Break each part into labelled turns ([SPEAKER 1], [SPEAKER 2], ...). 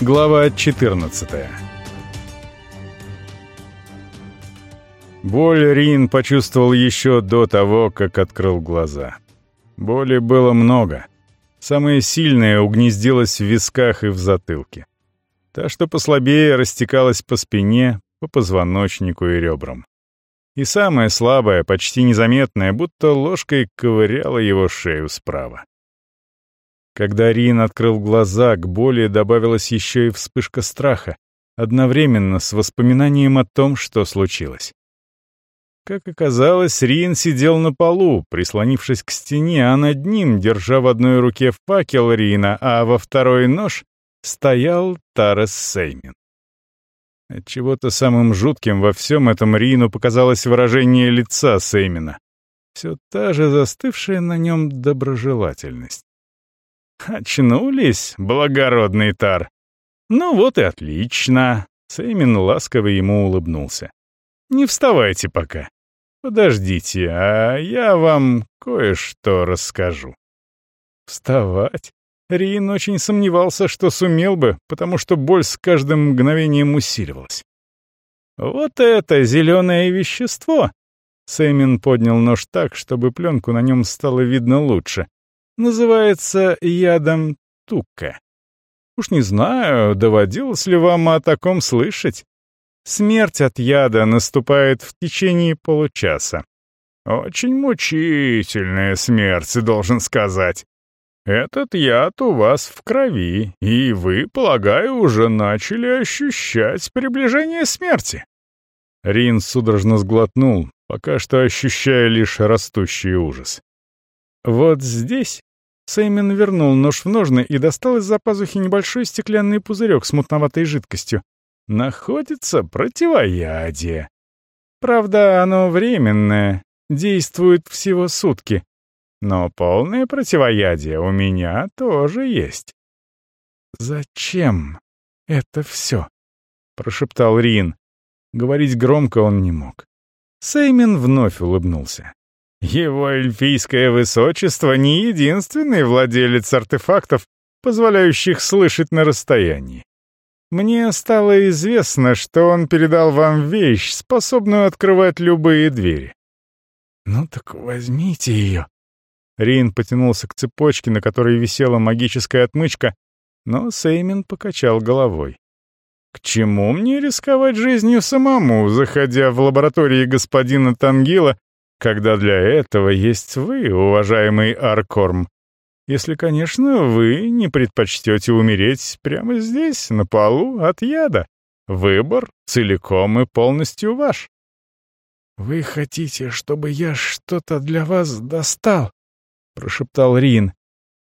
[SPEAKER 1] Глава 14 Боль Рин почувствовал еще до того, как открыл глаза. Боли было много. Самое сильное угнездилось в висках и в затылке. Та, что послабее, растекалась по спине, по позвоночнику и ребрам. И самая слабая, почти незаметная, будто ложкой ковыряла его шею справа. Когда Рин открыл глаза, к боли добавилась еще и вспышка страха, одновременно с воспоминанием о том, что случилось. Как оказалось, Рин сидел на полу, прислонившись к стене, а над ним, держа в одной руке факел Рина, а во второй нож, стоял Тарас Сеймин. Отчего-то самым жутким во всем этом Рину показалось выражение лица Сеймина. Все та же застывшая на нем доброжелательность. «Очнулись, благородный Тар?» «Ну вот и отлично!» Сеймин ласково ему улыбнулся. «Не вставайте пока. Подождите, а я вам кое-что расскажу». «Вставать?» Рин очень сомневался, что сумел бы, потому что боль с каждым мгновением усиливалась. «Вот это зеленое вещество!» Сэмин поднял нож так, чтобы пленку на нем стало видно лучше. «Называется ядом тука. Уж не знаю, доводилось ли вам о таком слышать. Смерть от яда наступает в течение получаса. Очень мучительная смерть, должен сказать. Этот яд у вас в крови, и вы, полагаю, уже начали ощущать приближение смерти». Рин судорожно сглотнул, пока что ощущая лишь растущий ужас. «Вот здесь...» Сеймен вернул нож в ножны и достал из-за пазухи небольшой стеклянный пузырек с мутноватой жидкостью. «Находится противоядие. Правда, оно временное, действует всего сутки, но полное противоядие у меня тоже есть. «Зачем это все?» — прошептал Рин. Говорить громко он не мог. Сеймин вновь улыбнулся. «Его эльфийское высочество не единственный владелец артефактов, позволяющих слышать на расстоянии. Мне стало известно, что он передал вам вещь, способную открывать любые двери. «Ну так возьмите ее», Рин потянулся к цепочке, на которой висела магическая отмычка, но Сеймин покачал головой. «К чему мне рисковать жизнью самому, заходя в лаборатории господина Тангила, когда для этого есть вы, уважаемый Аркорм? Если, конечно, вы не предпочтете умереть прямо здесь, на полу, от яда. Выбор целиком и полностью ваш». «Вы хотите, чтобы я что-то для вас достал?» прошептал Рин.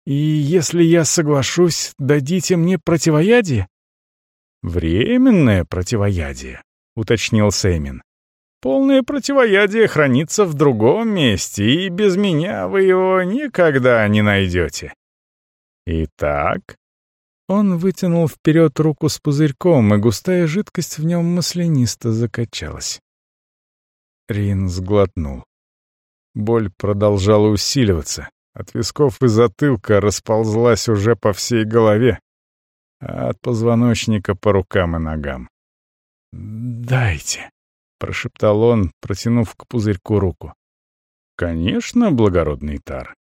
[SPEAKER 1] «И если я соглашусь, дадите мне противоядие?» «Временное противоядие», — уточнил Сэмин. «Полное противоядие хранится в другом месте, и без меня вы его никогда не найдете». «Итак...» Он вытянул вперед руку с пузырьком, и густая жидкость в нем маслянисто закачалась. Рин сглотнул. Боль продолжала усиливаться. От висков и затылка расползлась уже по всей голове, а от позвоночника по рукам и ногам. «Дайте», — прошептал он, протянув к пузырьку руку. «Конечно, благородный Тар».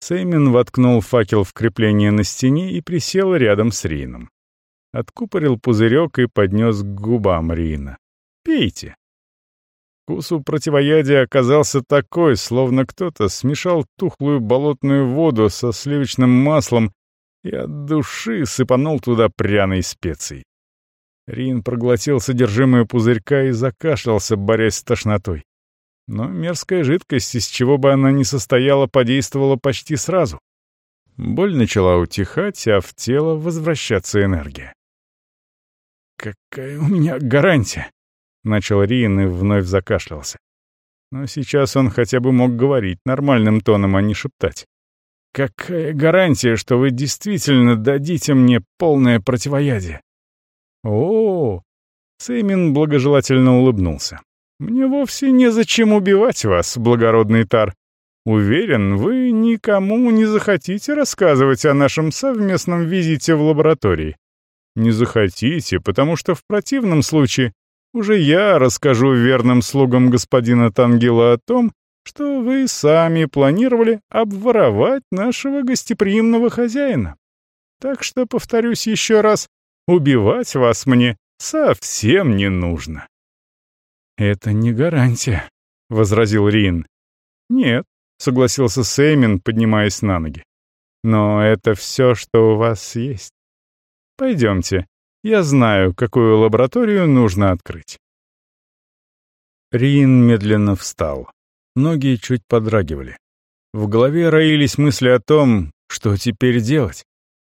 [SPEAKER 1] Сеймин воткнул факел в крепление на стене и присел рядом с Рином. Откупорил пузырек и поднес к губам Рина. «Пейте». Вкус у противоядия оказался такой, словно кто-то смешал тухлую болотную воду со сливочным маслом и от души сыпанул туда пряной специей. Рин проглотил содержимое пузырька и закашлялся, борясь с тошнотой. Но мерзкая жидкость, из чего бы она ни состояла, подействовала почти сразу. Боль начала утихать, а в тело возвращаться энергия. «Какая у меня гарантия?» — начал Риен и вновь закашлялся. Но сейчас он хотя бы мог говорить нормальным тоном, а не шептать. «Какая гарантия, что вы действительно дадите мне полное противоядие?» «О, Сеймин благожелательно улыбнулся. «Мне вовсе незачем убивать вас, благородный Тар. Уверен, вы никому не захотите рассказывать о нашем совместном визите в лаборатории. Не захотите, потому что в противном случае уже я расскажу верным слугам господина Тангила о том, что вы сами планировали обворовать нашего гостеприимного хозяина. Так что, повторюсь еще раз, убивать вас мне совсем не нужно». «Это не гарантия», — возразил Рин. «Нет», — согласился Сеймин, поднимаясь на ноги. «Но это все, что у вас есть. Пойдемте, я знаю, какую лабораторию нужно открыть». Рин медленно встал. Ноги чуть подрагивали. В голове роились мысли о том, что теперь делать.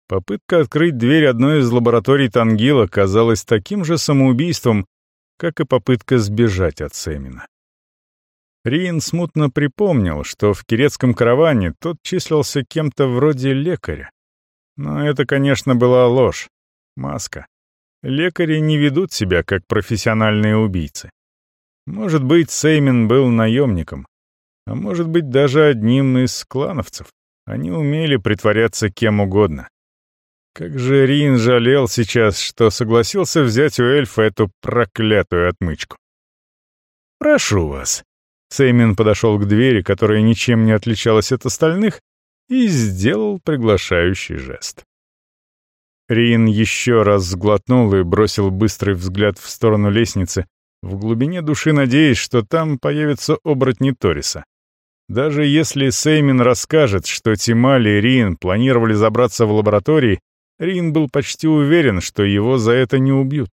[SPEAKER 1] Попытка открыть дверь одной из лабораторий Тангила казалась таким же самоубийством, как и попытка сбежать от Семина. Рин смутно припомнил, что в кирецком караване тот числился кем-то вроде лекаря. Но это, конечно, была ложь, маска. Лекари не ведут себя как профессиональные убийцы. Может быть, Сеймин был наемником, а может быть, даже одним из клановцев. Они умели притворяться кем угодно. Как же Рин жалел сейчас, что согласился взять у эльфа эту проклятую отмычку. «Прошу вас». Сеймин подошел к двери, которая ничем не отличалась от остальных, и сделал приглашающий жест. Рин еще раз сглотнул и бросил быстрый взгляд в сторону лестницы, в глубине души надеясь, что там появится оборотни Ториса. Даже если Сеймин расскажет, что Тимали и Рин планировали забраться в лаборатории, Рин был почти уверен, что его за это не убьют.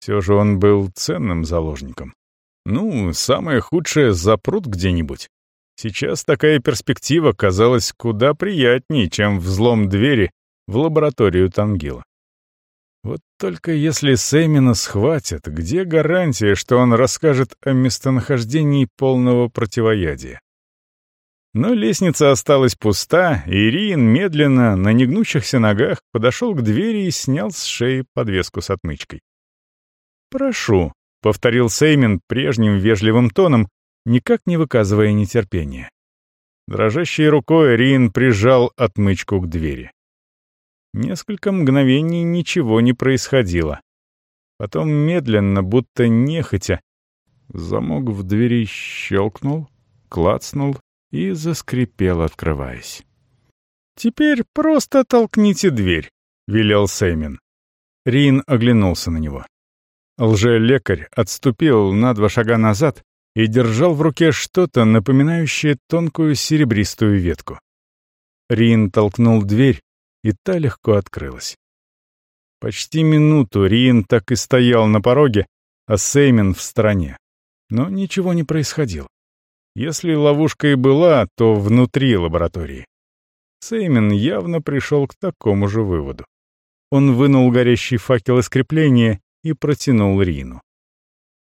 [SPEAKER 1] Все же он был ценным заложником. Ну, самое худшее — запрут где-нибудь. Сейчас такая перспектива казалась куда приятнее, чем взлом двери в лабораторию Тангила. Вот только если Сэмина схватят, где гарантия, что он расскажет о местонахождении полного противоядия? Но лестница осталась пуста, и Риен медленно, на негнущихся ногах, подошел к двери и снял с шеи подвеску с отмычкой. «Прошу», — повторил Сеймин прежним вежливым тоном, никак не выказывая нетерпения. Дрожащей рукой Риен прижал отмычку к двери. Несколько мгновений ничего не происходило. Потом медленно, будто нехотя, замок в двери щелкнул, клацнул и заскрипел, открываясь. «Теперь просто толкните дверь», — велел Сеймин. Рин оглянулся на него. Лже-лекарь отступил на два шага назад и держал в руке что-то, напоминающее тонкую серебристую ветку. Рин толкнул дверь, и та легко открылась. Почти минуту Риен так и стоял на пороге, а Сеймен в стороне. Но ничего не происходило. Если ловушка и была, то внутри лаборатории. Сеймен явно пришел к такому же выводу. Он вынул горящий факел из крепления и протянул Рину.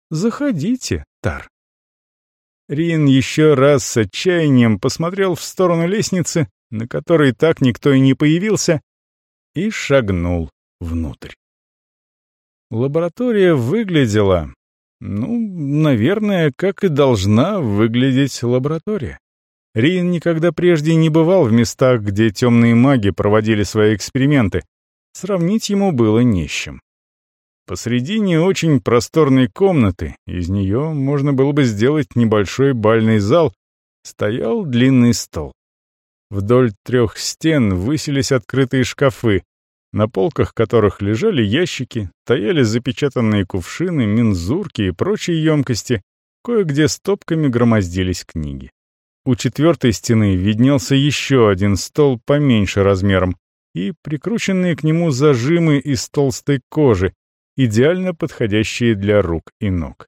[SPEAKER 1] «Заходите, Тар». Рин еще раз с отчаянием посмотрел в сторону лестницы на которой так никто и не появился, и шагнул внутрь. Лаборатория выглядела, ну, наверное, как и должна выглядеть лаборатория. Рин никогда прежде не бывал в местах, где темные маги проводили свои эксперименты. Сравнить ему было не с чем. Посредине очень просторной комнаты, из нее можно было бы сделать небольшой бальный зал, стоял длинный стол. Вдоль трех стен высились открытые шкафы, на полках которых лежали ящики, стояли запечатанные кувшины, мензурки и прочие емкости, кое-где стопками громоздились книги. У четвертой стены виднелся еще один стол поменьше размером и прикрученные к нему зажимы из толстой кожи, идеально подходящие для рук и ног.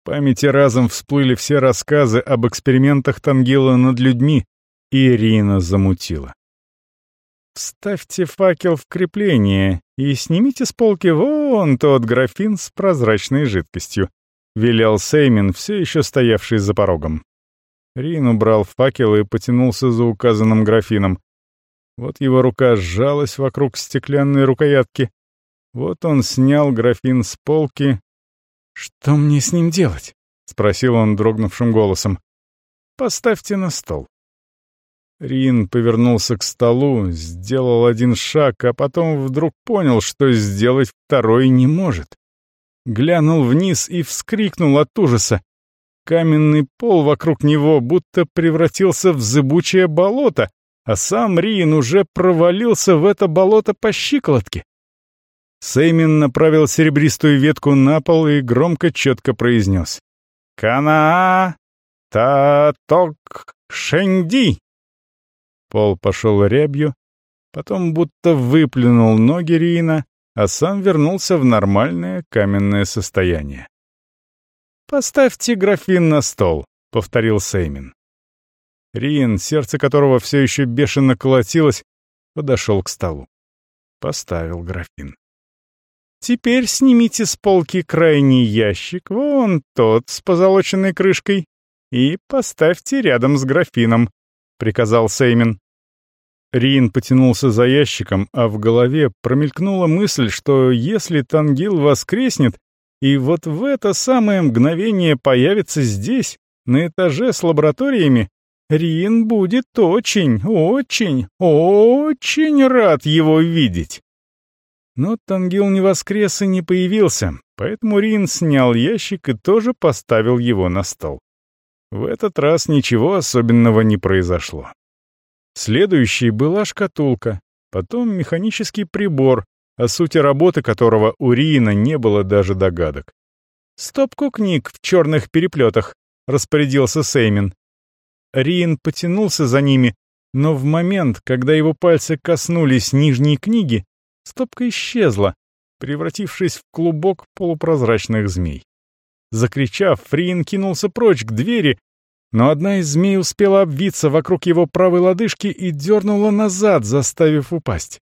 [SPEAKER 1] В памяти разом всплыли все рассказы об экспериментах Тангила над людьми, и Ирина замутила. «Вставьте факел в крепление и снимите с полки вон тот графин с прозрачной жидкостью», — велел Сеймин, все еще стоявший за порогом. Рин убрал факел и потянулся за указанным графином. Вот его рука сжалась вокруг стеклянной рукоятки. Вот он снял графин с полки. «Что мне с ним делать?» — спросил он дрогнувшим голосом. «Поставьте на стол». Рин повернулся к столу, сделал один шаг, а потом вдруг понял, что сделать второй не может. Глянул вниз и вскрикнул от ужаса. Каменный пол вокруг него будто превратился в зыбучее болото, а сам Рин уже провалился в это болото по щиколотке. Сеймин направил серебристую ветку на пол и громко четко произнес. «Канаа! Та-ток! Шенди!» Пол пошел рябью, потом будто выплюнул ноги Рина, а сам вернулся в нормальное каменное состояние. «Поставьте графин на стол», — повторил Сеймин. Рин, сердце которого все еще бешено колотилось, подошел к столу. Поставил графин. «Теперь снимите с полки крайний ящик, вон тот с позолоченной крышкой, и поставьте рядом с графином», — приказал Сеймин. Рин потянулся за ящиком, а в голове промелькнула мысль, что если Тангил воскреснет, и вот в это самое мгновение появится здесь, на этаже с лабораториями, Рин будет очень, очень, очень рад его видеть. Но Тангил не воскрес и не появился, поэтому Рин снял ящик и тоже поставил его на стол. В этот раз ничего особенного не произошло. Следующей была шкатулка, потом механический прибор, о сути работы которого у Рина не было даже догадок. «Стопку книг в черных переплетах», — распорядился Сеймин. Риен потянулся за ними, но в момент, когда его пальцы коснулись нижней книги, стопка исчезла, превратившись в клубок полупрозрачных змей. Закричав, Фриен кинулся прочь к двери, но одна из змей успела обвиться вокруг его правой лодыжки и дернула назад, заставив упасть.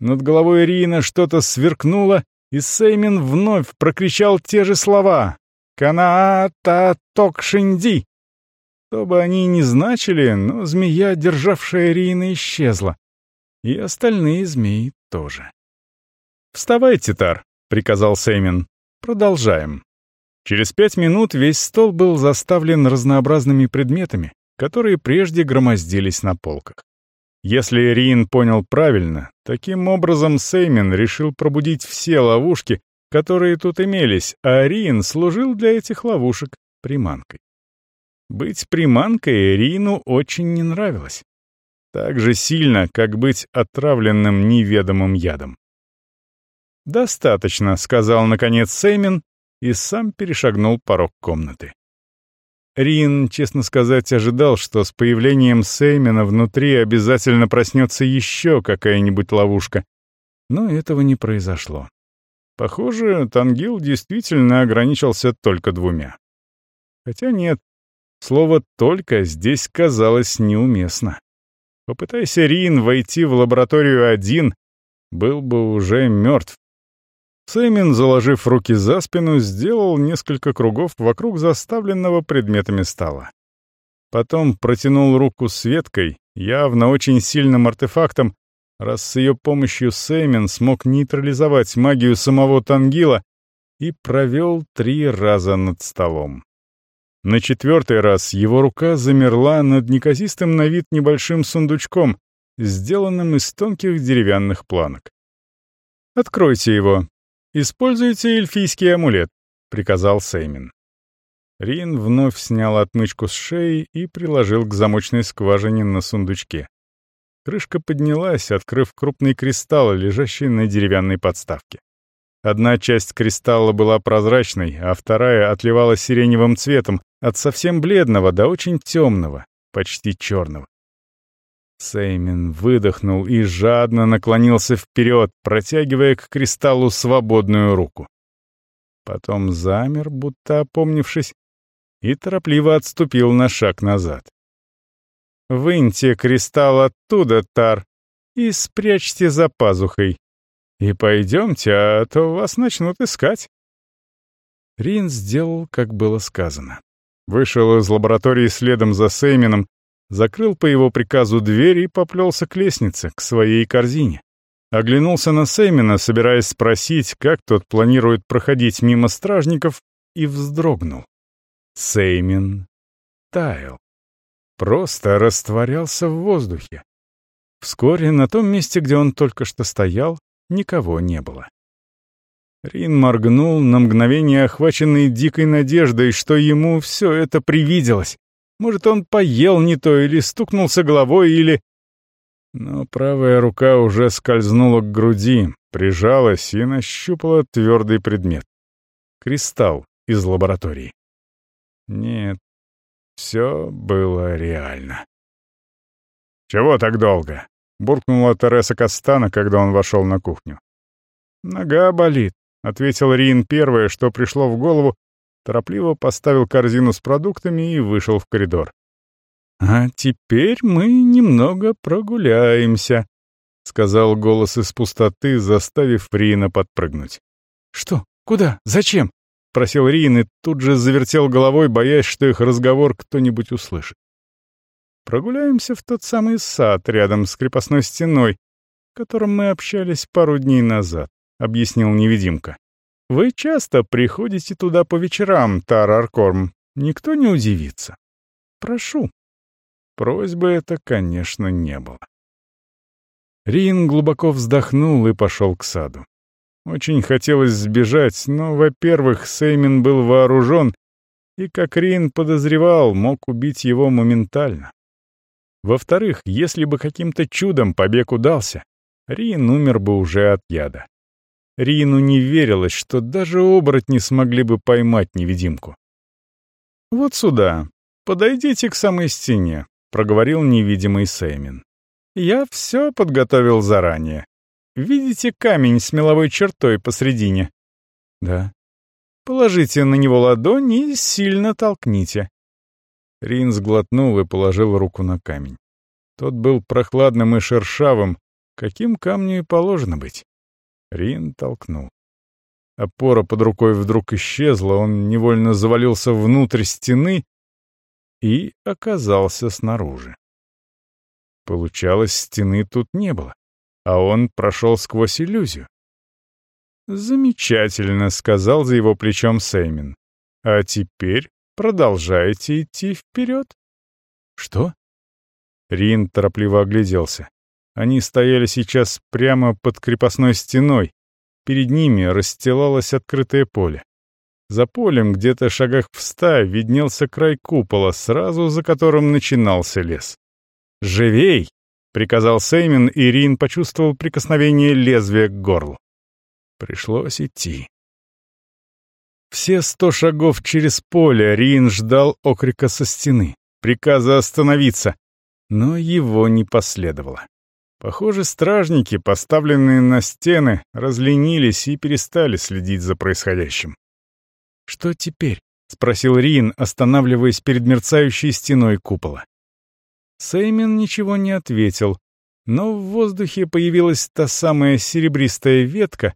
[SPEAKER 1] Над головой Риена что-то сверкнуло, и Сеймин вновь прокричал те же слова «Канаата Токшинди!» Что бы они ни значили, но змея, державшая Рина, исчезла. И остальные змеи тоже. «Вставайте, Тар», — приказал Сеймин. «Продолжаем». Через пять минут весь стол был заставлен разнообразными предметами, которые прежде громоздились на полках. Если Рин понял правильно, таким образом Сеймин решил пробудить все ловушки, которые тут имелись, а Рин служил для этих ловушек приманкой. Быть приманкой Рину очень не нравилось. Так же сильно, как быть отравленным неведомым ядом. «Достаточно», — сказал наконец Сеймин, и сам перешагнул порог комнаты. Рин, честно сказать, ожидал, что с появлением Сеймина внутри обязательно проснется еще какая-нибудь ловушка. Но этого не произошло. Похоже, Тангил действительно ограничился только двумя. Хотя нет, Слово «только» здесь казалось неуместно. Попытайся Рин войти в лабораторию один, был бы уже мертв. Сэмин, заложив руки за спину, сделал несколько кругов вокруг заставленного предметами стола. Потом протянул руку с веткой, явно очень сильным артефактом, раз с ее помощью Сэмин смог нейтрализовать магию самого Тангила и провел три раза над столом. На четвертый раз его рука замерла над неказистым на вид небольшим сундучком, сделанным из тонких деревянных планок. «Откройте его. Используйте эльфийский амулет», — приказал Сеймин. Рин вновь снял отмычку с шеи и приложил к замочной скважине на сундучке. Крышка поднялась, открыв крупный кристалл, лежащий на деревянной подставке. Одна часть кристалла была прозрачной, а вторая отливала сиреневым цветом, от совсем бледного до очень темного, почти черного. Сеймин выдохнул и жадно наклонился вперед, протягивая к кристаллу свободную руку. Потом замер, будто опомнившись, и торопливо отступил на шаг назад. «Выньте кристалл оттуда, Тар, и спрячьте за пазухой. И пойдемте, а то вас начнут искать». Рин сделал, как было сказано. Вышел из лаборатории следом за Сеймином, закрыл по его приказу дверь и поплелся к лестнице, к своей корзине. Оглянулся на Сеймина, собираясь спросить, как тот планирует проходить мимо стражников, и вздрогнул. Сеймин таял. просто растворялся в воздухе. Вскоре на том месте, где он только что стоял, никого не было. Рин моргнул, на мгновение охваченный дикой надеждой, что ему все это привиделось. Может, он поел не то или стукнулся головой, или... Но правая рука уже скользнула к груди, прижалась и нащупала твердый предмет. Кристалл из лаборатории. Нет, все было реально. «Чего так долго?» — буркнула Тереса Кастана, когда он вошел на кухню. «Нога болит», — ответил Рин первое, что пришло в голову, торопливо поставил корзину с продуктами и вышел в коридор. «А теперь мы немного прогуляемся», — сказал голос из пустоты, заставив Рина подпрыгнуть. «Что? Куда? Зачем?» — просил Рин и тут же завертел головой, боясь, что их разговор кто-нибудь услышит. «Прогуляемся в тот самый сад рядом с крепостной стеной, в котором мы общались пару дней назад», — объяснил невидимка. «Вы часто приходите туда по вечерам, Тараркорм. Никто не удивится. Прошу». Просьбы это, конечно, не было. Рин глубоко вздохнул и пошел к саду. Очень хотелось сбежать, но, во-первых, Сеймин был вооружен, и, как Рин подозревал, мог убить его моментально. Во-вторых, если бы каким-то чудом побег удался, Рин умер бы уже от яда. Рину не верилось, что даже оборотни смогли бы поймать невидимку. «Вот сюда. Подойдите к самой стене. — проговорил невидимый Сеймин. «Я все подготовил заранее. Видите камень с меловой чертой посредине?» «Да». «Положите на него ладонь и сильно толкните». Рин сглотнул и положил руку на камень. Тот был прохладным и шершавым, каким камню и положено быть. Рин толкнул. Опора под рукой вдруг исчезла, он невольно завалился внутрь стены и оказался снаружи. Получалось, стены тут не было, а он прошел сквозь иллюзию. «Замечательно», — сказал за его плечом Сеймин. «А теперь продолжайте идти вперед». «Что?» Рин торопливо огляделся. Они стояли сейчас прямо под крепостной стеной. Перед ними расстилалось открытое поле. За полем, где-то шагах в ста, виднелся край купола, сразу за которым начинался лес. «Живей!» — приказал Сеймин, и Рин почувствовал прикосновение лезвия к горлу. Пришлось идти. Все сто шагов через поле Рин ждал окрика со стены, приказа остановиться, но его не последовало. Похоже, стражники, поставленные на стены, разленились и перестали следить за происходящим. «Что теперь?» — спросил Рин, останавливаясь перед мерцающей стеной купола. Сеймин ничего не ответил, но в воздухе появилась та самая серебристая ветка,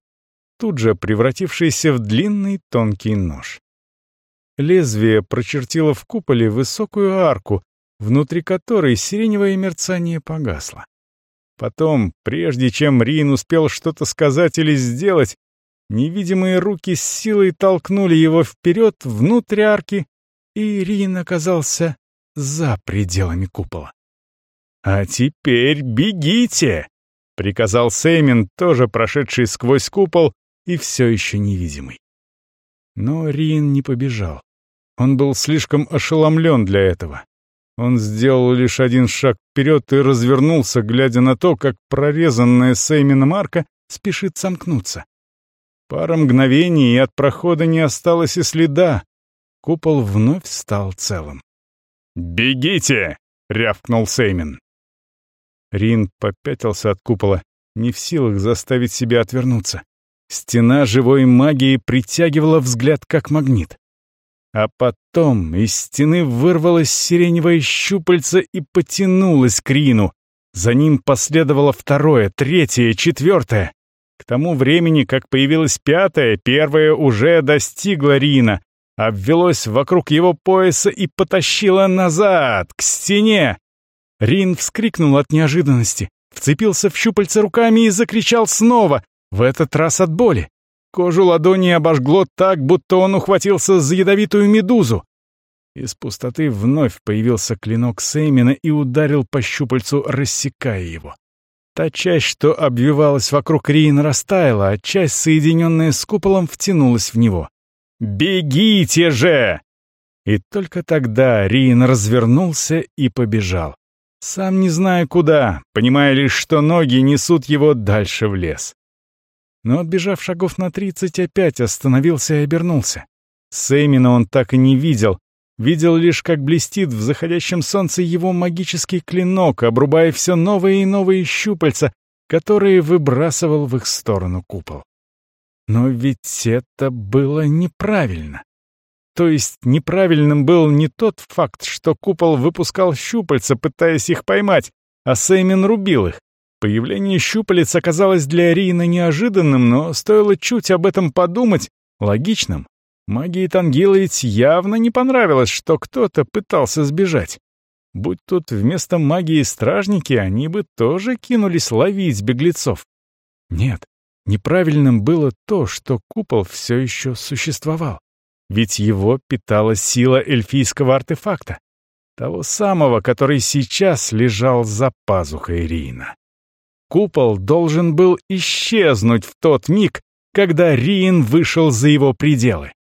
[SPEAKER 1] тут же превратившаяся в длинный тонкий нож. Лезвие прочертило в куполе высокую арку, внутри которой сиреневое мерцание погасло. Потом, прежде чем Рин успел что-то сказать или сделать, Невидимые руки с силой толкнули его вперед, внутрь арки, и Рин оказался за пределами купола. «А теперь бегите!» — приказал Сеймин, тоже прошедший сквозь купол и все еще невидимый. Но Рин не побежал. Он был слишком ошеломлен для этого. Он сделал лишь один шаг вперед и развернулся, глядя на то, как прорезанная Сеймином арка спешит сомкнуться. Пара мгновений, и от прохода не осталось и следа. Купол вновь стал целым. «Бегите!» — рявкнул Сеймин. Рин попятился от купола, не в силах заставить себя отвернуться. Стена живой магии притягивала взгляд как магнит. А потом из стены вырвалось сиреневое щупальце и потянулось к Рину. За ним последовало второе, третье, четвертое. К тому времени, как появилась пятая, первая уже достигла Рина, обвелась вокруг его пояса и потащила назад, к стене. Рин вскрикнул от неожиданности, вцепился в щупальца руками и закричал снова, в этот раз от боли. Кожу ладони обожгло так, будто он ухватился за ядовитую медузу. Из пустоты вновь появился клинок Сеймина и ударил по щупальцу, рассекая его. Та часть, что обвивалась вокруг Риин, растаяла, а часть, соединенная с куполом, втянулась в него. «Бегите же!» И только тогда Риин развернулся и побежал. Сам не зная куда, понимая лишь, что ноги несут его дальше в лес. Но, отбежав шагов на тридцать, опять остановился и обернулся. Сеймина он так и не видел. Видел лишь, как блестит в заходящем солнце его магический клинок, обрубая все новые и новые щупальца, которые выбрасывал в их сторону купол. Но ведь это было неправильно. То есть неправильным был не тот факт, что купол выпускал щупальца, пытаясь их поймать, а Сеймин рубил их. Появление щупалец оказалось для Рина неожиданным, но стоило чуть об этом подумать, логичным. Магии Тангила ведь явно не понравилось, что кто-то пытался сбежать. Будь тут вместо магии стражники, они бы тоже кинулись ловить беглецов. Нет, неправильным было то, что купол все еще существовал. Ведь его питала сила эльфийского артефакта. Того самого, который сейчас лежал за пазухой Рина. Купол должен был исчезнуть в тот миг, когда Риин вышел за его пределы.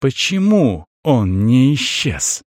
[SPEAKER 1] Почему он не исчез?